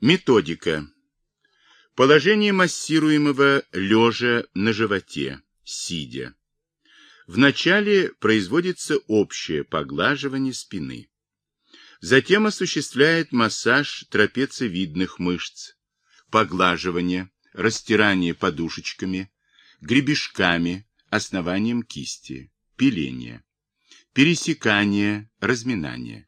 Методика. Положение массируемого лежа на животе, сидя. Вначале производится общее поглаживание спины. Затем осуществляет массаж трапециевидных мышц, поглаживание, растирание подушечками, гребешками, основанием кисти, пиление, пересекание, разминание.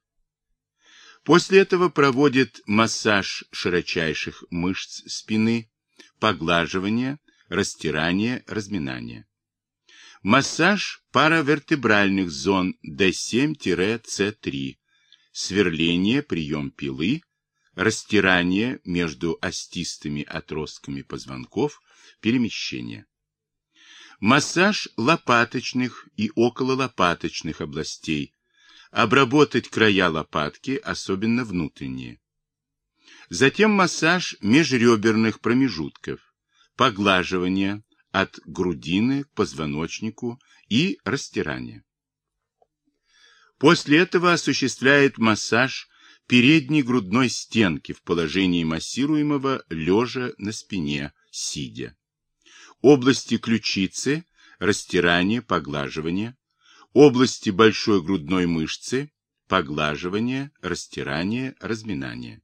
После этого проводит массаж широчайших мышц спины, поглаживание, растирание, разминание. Массаж паравертебральных зон D7-C3, сверление, прием пилы, растирание между остистыми отростками позвонков, перемещение. Массаж лопаточных и окололопаточных областей, обработать края лопатки, особенно внутренние. Затем массаж межреберных промежутков, поглаживание от грудины к позвоночнику и растирание. После этого осуществляет массаж передней грудной стенки в положении массируемого лежа на спине, сидя. Области ключицы, растирание, поглаживание, области большой грудной мышцы, поглаживание, растирание, разминание.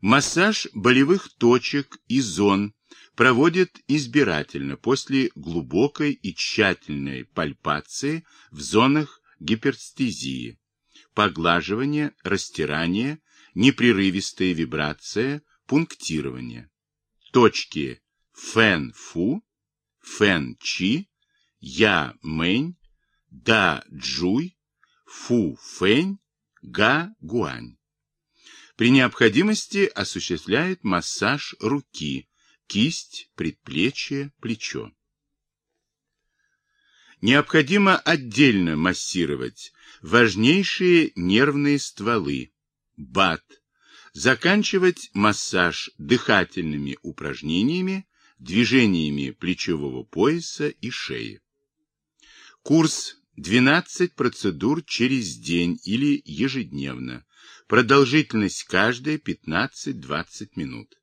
Массаж болевых точек и зон проводит избирательно после глубокой и тщательной пальпации в зонах гиперстезии, поглаживание, растирание, непрерывистая вибрация, пунктирование. Точки фэн-фу, фэн-чи, я-мэнь, да-джуй, фу-фэнь, га-гуань. При необходимости осуществляет массаж руки, кисть, предплечье, плечо. Необходимо отдельно массировать важнейшие нервные стволы, бат, заканчивать массаж дыхательными упражнениями, движениями плечевого пояса и шеи. Курс 12 процедур через день или ежедневно. Продолжительность каждой 15-20 минут.